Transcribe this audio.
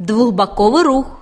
Двухбаковий рух.